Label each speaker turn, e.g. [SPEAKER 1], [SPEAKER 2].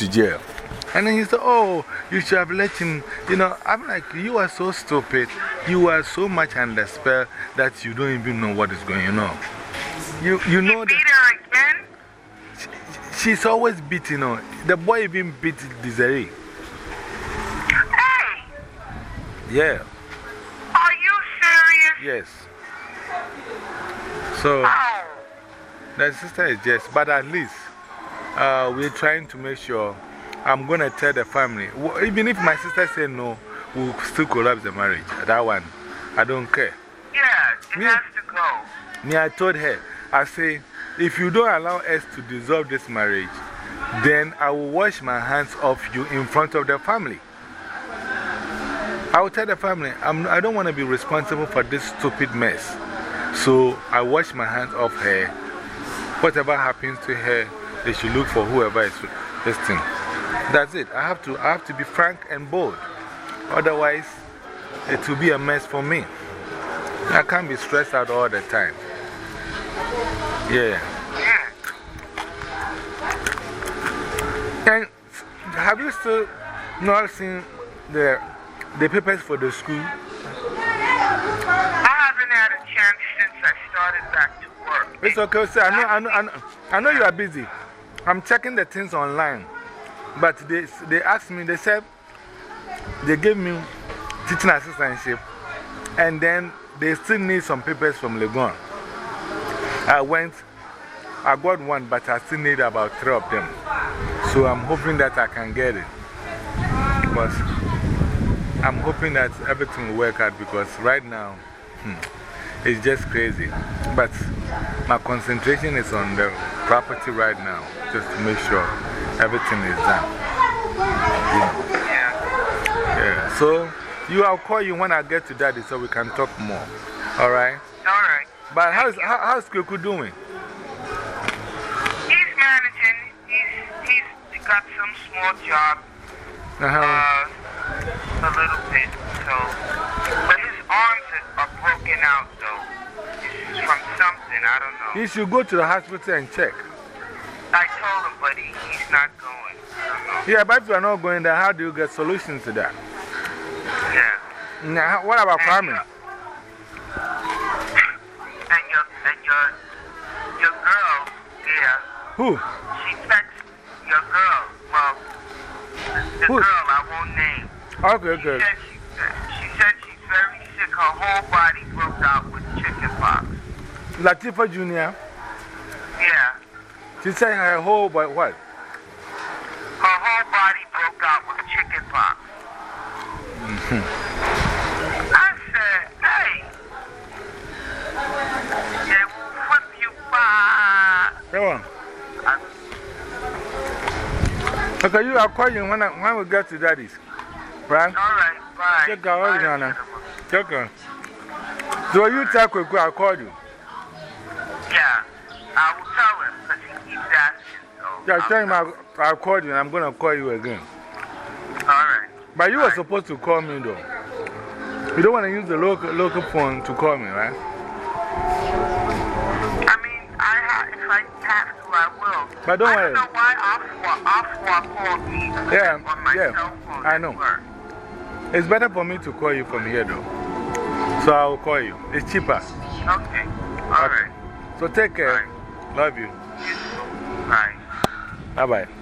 [SPEAKER 1] to jail. And then he said, Oh, you should have let him. You know, I'm like, You are so stupid. You are so much under spell that you don't even know what is going on. You, you know
[SPEAKER 2] beat her again?
[SPEAKER 1] she's always beating on. The boy even beat Desiree.
[SPEAKER 2] Hey,
[SPEAKER 1] Yeah,
[SPEAKER 2] are you serious?
[SPEAKER 1] yes. So
[SPEAKER 2] Oh,
[SPEAKER 1] the sister is just, but at least uh, we're trying to make sure. I'm going to tell the family. Even if my sister say no, we'll still collapse the marriage. That one, I don't care.
[SPEAKER 2] yeah, it
[SPEAKER 1] Me-
[SPEAKER 2] has to go.
[SPEAKER 1] Me, I told her, I say, if you don't allow us to dissolve this marriage, then I will wash my hands off you in front of the family. I will tell the family, I'm, I don't want to be responsible for this stupid mess. So I wash my hands off her. Whatever happens to her, they should look for whoever is this thing. That's it. I have to, I have to be frank and bold. Otherwise, it will be a mess for me. I can't be stressed out all the time. Yeah.
[SPEAKER 2] Yeah.
[SPEAKER 1] And have you still not seen the, the papers for the school?
[SPEAKER 2] I haven't had a chance since I started back to work.
[SPEAKER 1] It's okay, sir. I know, I, know, I, know, I know you are busy. I'm checking the things online. But they, they asked me, they said they gave me teaching assistantship and then they still need some papers from Legon. I went, I got one, but I still need about three of them. So I'm hoping that I can get it. Because I'm hoping that everything will work out because right now, hmm, it's just crazy. But my concentration is on the property right now, just to make sure everything is done. Yeah.
[SPEAKER 2] Yeah.
[SPEAKER 1] So, you, I'll call you when I get to daddy so we can talk more. All right?
[SPEAKER 2] All right.
[SPEAKER 1] But how's, how, how's Kweku doing?
[SPEAKER 2] He's managing. He's, he's got some small job,
[SPEAKER 1] Uh -huh.
[SPEAKER 2] uh, a little bit. So, but his arms are, broken out, from something. I don't know.
[SPEAKER 1] You should go to the hospital and check.
[SPEAKER 2] I told him, but he, he's not going. I don't know.
[SPEAKER 1] Yeah, but if you are not going there, how do you get solutions to that?
[SPEAKER 2] Yeah.
[SPEAKER 1] Now, what about
[SPEAKER 2] And
[SPEAKER 1] farming?
[SPEAKER 2] your- And your, and your, your girl, yeah,
[SPEAKER 1] Who?
[SPEAKER 2] she texted your girl. Well, the
[SPEAKER 1] Who?
[SPEAKER 2] girl I won't name.
[SPEAKER 1] Okay,
[SPEAKER 2] She
[SPEAKER 1] okay.
[SPEAKER 2] said, she, she said she's very sick. Her whole body broke out with chicken pox.
[SPEAKER 1] Latifa Jr.,
[SPEAKER 2] Yeah.
[SPEAKER 1] she said her whole, but what?
[SPEAKER 2] Her whole body broke out with chicken pox. I said, hey, they will whip you by.
[SPEAKER 1] Come on. Okay, you, I'll call you when, I, when we get to daddy's. Right?
[SPEAKER 2] All right, bye.
[SPEAKER 1] Check out. Check on. So you tell Kweku, I'll call you.
[SPEAKER 2] I will tell him because he keeps asking. So
[SPEAKER 1] Yeah,
[SPEAKER 2] I'll
[SPEAKER 1] tell him
[SPEAKER 2] tell
[SPEAKER 1] I'll, I'll call you and I'm going to call you again.
[SPEAKER 2] All right.
[SPEAKER 1] But you were supposed to call me though. You don't want to use the local, local phone to call me, right?
[SPEAKER 2] I mean, I ha if I have to, I will.
[SPEAKER 1] But don't
[SPEAKER 2] I
[SPEAKER 1] worry.
[SPEAKER 2] don't know why Afua called me
[SPEAKER 1] Yeah,
[SPEAKER 2] on my
[SPEAKER 1] yeah,
[SPEAKER 2] cell phone.
[SPEAKER 1] I know.
[SPEAKER 2] work.
[SPEAKER 1] It's better for me to call you from here though. So I'll call you. It's cheaper.
[SPEAKER 2] Okay. All right.
[SPEAKER 1] So take care. Love you. Bye-bye.